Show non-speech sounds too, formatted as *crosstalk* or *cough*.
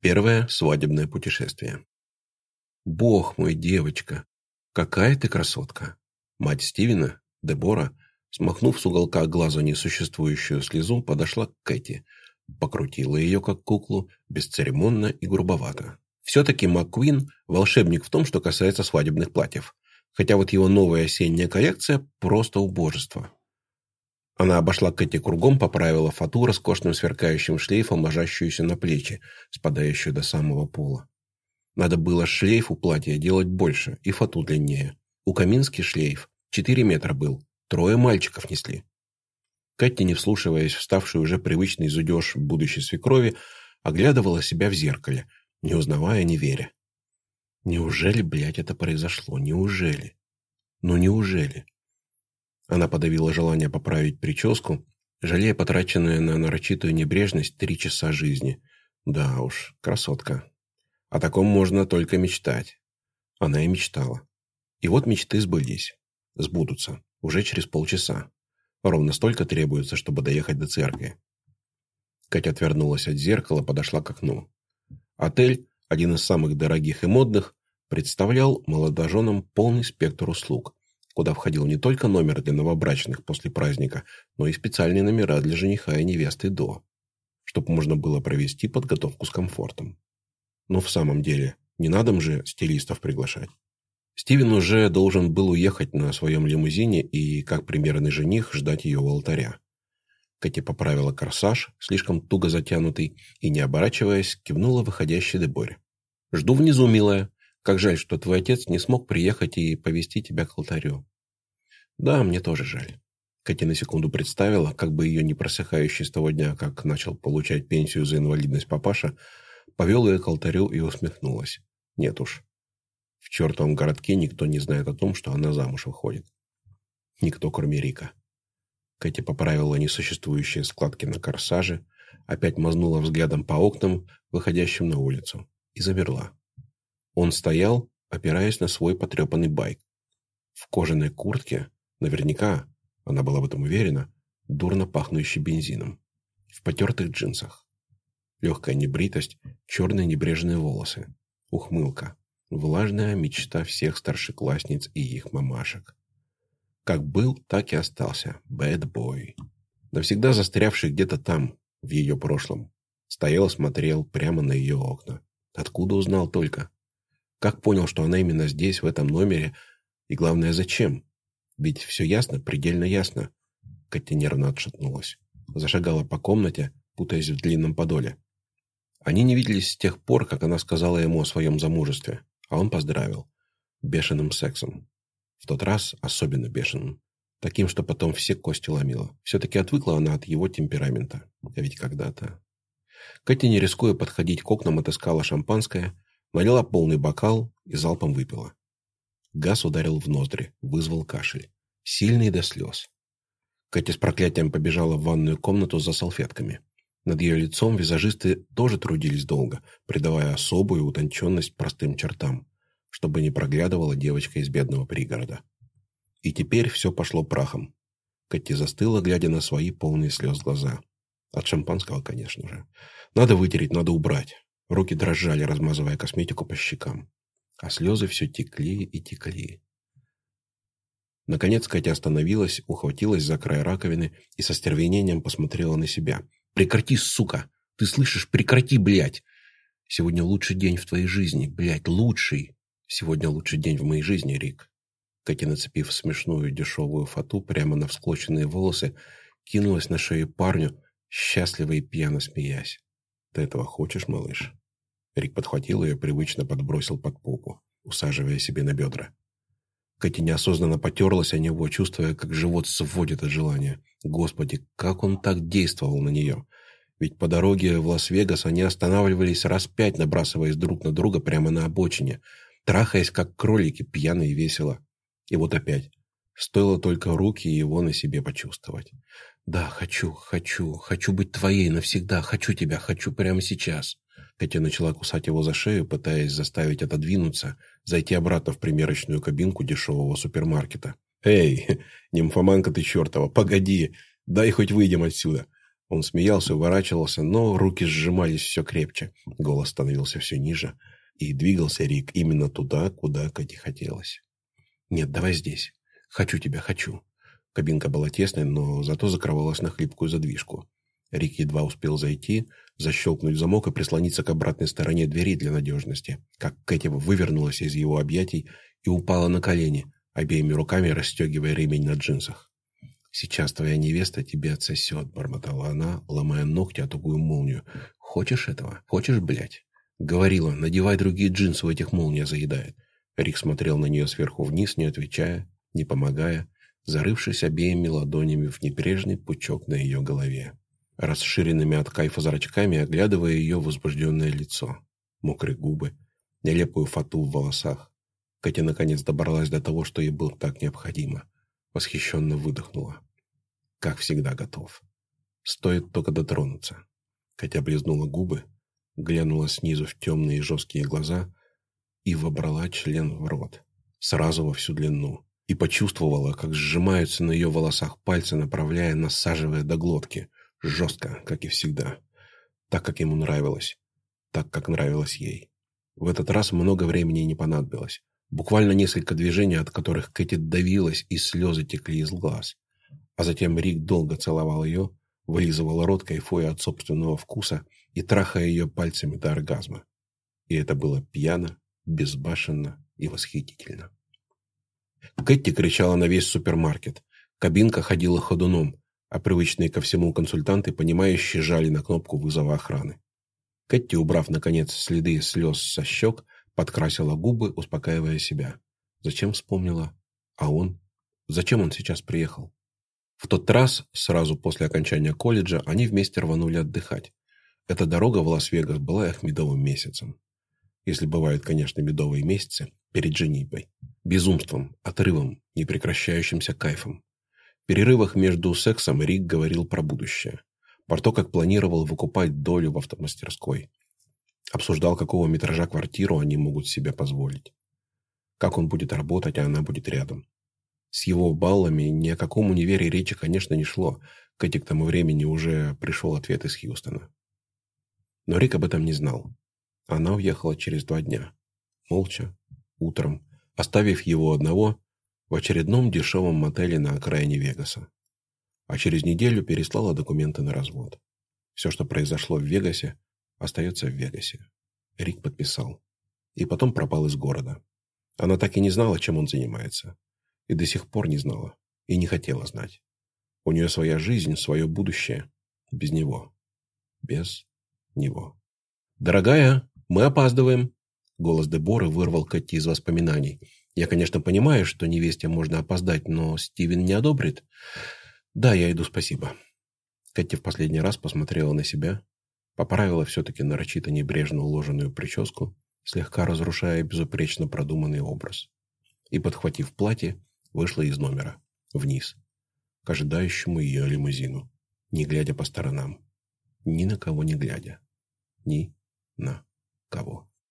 Первое свадебное путешествие. «Бог мой, девочка! Какая ты красотка!» Мать Стивена, Дебора, смахнув с уголка глаза несуществующую слезу, подошла к Кэти, покрутила ее как куклу, бесцеремонно и грубовато. Все-таки МакКуин – волшебник в том, что касается свадебных платьев, хотя вот его новая осенняя коллекция – просто убожество. Она обошла Кэти кругом, поправила фату роскошным сверкающим шлейфом, ложащуюся на плечи, спадающую до самого пола. Надо было шлейф у платья делать больше и фату длиннее. У Каминский шлейф 4 метра был, трое мальчиков несли. Катя, не вслушиваясь в ставший уже привычный зудеж будущей свекрови, оглядывала себя в зеркале, не узнавая, не веря. Неужели, блядь, это произошло? Неужели? Ну неужели? Она подавила желание поправить прическу, жалея потраченное на нарочитую небрежность три часа жизни. Да уж, красотка. О таком можно только мечтать. Она и мечтала. И вот мечты сбылись. Сбудутся. Уже через полчаса. Ровно столько требуется, чтобы доехать до церкви. Катя отвернулась от зеркала, подошла к окну. Отель, один из самых дорогих и модных, представлял молодоженам полный спектр услуг, куда входил не только номер для новобрачных после праздника, но и специальные номера для жениха и невесты до, чтобы можно было провести подготовку с комфортом. Но в самом деле, не надо же стилистов приглашать. Стивен уже должен был уехать на своем лимузине и, как примерный жених, ждать ее у алтаря. Катя поправила корсаж, слишком туго затянутый, и, не оборачиваясь, кивнула выходящей Деборе. «Жду внизу, милая. Как жаль, что твой отец не смог приехать и повести тебя к алтарю. Да, мне тоже жаль. Катя на секунду представила, как бы ее не просыхающий с того дня, как начал получать пенсию за инвалидность папаша, повел ее к алтарю и усмехнулась. Нет уж. В чертовом городке никто не знает о том, что она замуж выходит. Никто, кроме Рика. Катя поправила несуществующие складки на корсаже, опять мазнула взглядом по окнам, выходящим на улицу, и замерла. Он стоял, опираясь на свой потрепанный байк. В кожаной куртке, наверняка, она была в этом уверена, дурно пахнущий бензином. В потертых джинсах. Легкая небритость, черные небрежные волосы. Ухмылка. Влажная мечта всех старшеклассниц и их мамашек. Как был, так и остался. Boy. Навсегда застрявший где-то там, в ее прошлом. Стоял, смотрел прямо на ее окна. Откуда узнал только? Как понял, что она именно здесь, в этом номере? И главное, зачем? Ведь все ясно, предельно ясно. Катя нервно отшатнулась. Зашагала по комнате, путаясь в длинном подоле. Они не виделись с тех пор, как она сказала ему о своем замужестве, а он поздравил. Бешеным сексом. В тот раз особенно бешеным. Таким, что потом все кости ломило. Все-таки отвыкла она от его темперамента. А ведь когда-то... Катя, не рискуя подходить к окнам, отыскала шампанское, Налила полный бокал и залпом выпила. Газ ударил в ноздри, вызвал кашель. Сильный до слез. Катя с проклятием побежала в ванную комнату за салфетками. Над ее лицом визажисты тоже трудились долго, придавая особую утонченность простым чертам, чтобы не проглядывала девочка из бедного пригорода. И теперь все пошло прахом. Катя застыла, глядя на свои полные слез глаза. От шампанского, конечно же. Надо вытереть, надо убрать. Руки дрожали, размазывая косметику по щекам. А слезы все текли и текли. Наконец Катя остановилась, ухватилась за край раковины и со стервенением посмотрела на себя. «Прекрати, сука! Ты слышишь? Прекрати, блядь! Сегодня лучший день в твоей жизни, блядь, лучший! Сегодня лучший день в моей жизни, Рик!» Катя, нацепив смешную дешевую фату прямо на всклоченные волосы, кинулась на шею парню, счастливо и пьяно смеясь. «Ты этого хочешь, малыш?» Рик подхватил ее, привычно подбросил под попу, усаживая себе на бедра. Катя неосознанно потерлась о него, чувствуя, как живот сводит от желания. Господи, как он так действовал на нее! Ведь по дороге в Лас-Вегас они останавливались раз пять, набрасываясь друг на друга прямо на обочине, трахаясь, как кролики, пьяно и весело. И вот опять. Стоило только руки его на себе почувствовать. «Да, хочу, хочу, хочу быть твоей навсегда, хочу тебя, хочу прямо сейчас». Катя начала кусать его за шею, пытаясь заставить отодвинуться, зайти обратно в примерочную кабинку дешевого супермаркета. «Эй, *laughs* нимфоманка ты чертова, погоди, дай хоть выйдем отсюда. Он смеялся, уворачивался, но руки сжимались все крепче, голос становился все ниже, и двигался Рик именно туда, куда Кэти хотелось. «Нет, давай здесь. Хочу тебя, хочу». Кабинка была тесной, но зато закрывалась на хлипкую задвижку. Рик едва успел зайти, защелкнуть замок и прислониться к обратной стороне двери для надежности, как Кэти вывернулась из его объятий и упала на колени, обеими руками расстегивая ремень на джинсах. «Сейчас твоя невеста тебе отсосет», — бормотала она, ломая ногти о тугую молнию. «Хочешь этого? Хочешь, блядь?» Говорила, надевай другие джинсы, у этих молния заедает. Рик смотрел на нее сверху вниз, не отвечая, не помогая, зарывшись обеими ладонями в небрежный пучок на ее голове расширенными от кайфа зрачками, оглядывая ее возбужденное лицо, мокрые губы, нелепую фату в волосах. Катя наконец добралась до того, что ей было так необходимо. Восхищенно выдохнула. Как всегда готов. Стоит только дотронуться. Катя облизнула губы, глянула снизу в темные жесткие глаза и вобрала член в рот. Сразу во всю длину. И почувствовала, как сжимаются на ее волосах пальцы, направляя, насаживая до глотки – Жестко, как и всегда. Так, как ему нравилось. Так, как нравилось ей. В этот раз много времени не понадобилось. Буквально несколько движений, от которых Кэти давилась, и слезы текли из глаз. А затем Рик долго целовал ее, вылизывал рот, кайфуя от собственного вкуса и трахая ее пальцами до оргазма. И это было пьяно, безбашенно и восхитительно. Кэти кричала на весь супермаркет. Кабинка ходила ходуном, а привычные ко всему консультанты, понимающие, жали на кнопку вызова охраны. Кэти, убрав, наконец, следы слез со щек, подкрасила губы, успокаивая себя. Зачем вспомнила? А он? Зачем он сейчас приехал? В тот раз, сразу после окончания колледжа, они вместе рванули отдыхать. Эта дорога в Лас-Вегас была их медовым месяцем. Если бывают, конечно, медовые месяцы, перед женитьбой. Безумством, отрывом, непрекращающимся кайфом перерывах между сексом Рик говорил про будущее. Про то, как планировал выкупать долю в автомастерской. Обсуждал, какого метража квартиру они могут себе позволить. Как он будет работать, а она будет рядом. С его баллами ни о каком универе речи, конечно, не шло. Кэти к тому времени уже пришел ответ из Хьюстона. Но Рик об этом не знал. Она уехала через два дня. Молча, утром, оставив его одного в очередном дешевом мотеле на окраине Вегаса. А через неделю переслала документы на развод. Все, что произошло в Вегасе, остается в Вегасе. Рик подписал. И потом пропал из города. Она так и не знала, чем он занимается. И до сих пор не знала. И не хотела знать. У нее своя жизнь, свое будущее. Без него. Без него. «Дорогая, мы опаздываем!» Голос Деборы вырвал Кэти из воспоминаний. Я, конечно, понимаю, что невесте можно опоздать, но Стивен не одобрит. Да, я иду, спасибо. Кэти в последний раз посмотрела на себя, поправила все-таки нарочито небрежно уложенную прическу, слегка разрушая безупречно продуманный образ. И, подхватив платье, вышла из номера, вниз, к ожидающему ее лимузину, не глядя по сторонам. Ни на кого не глядя. Ни на кого.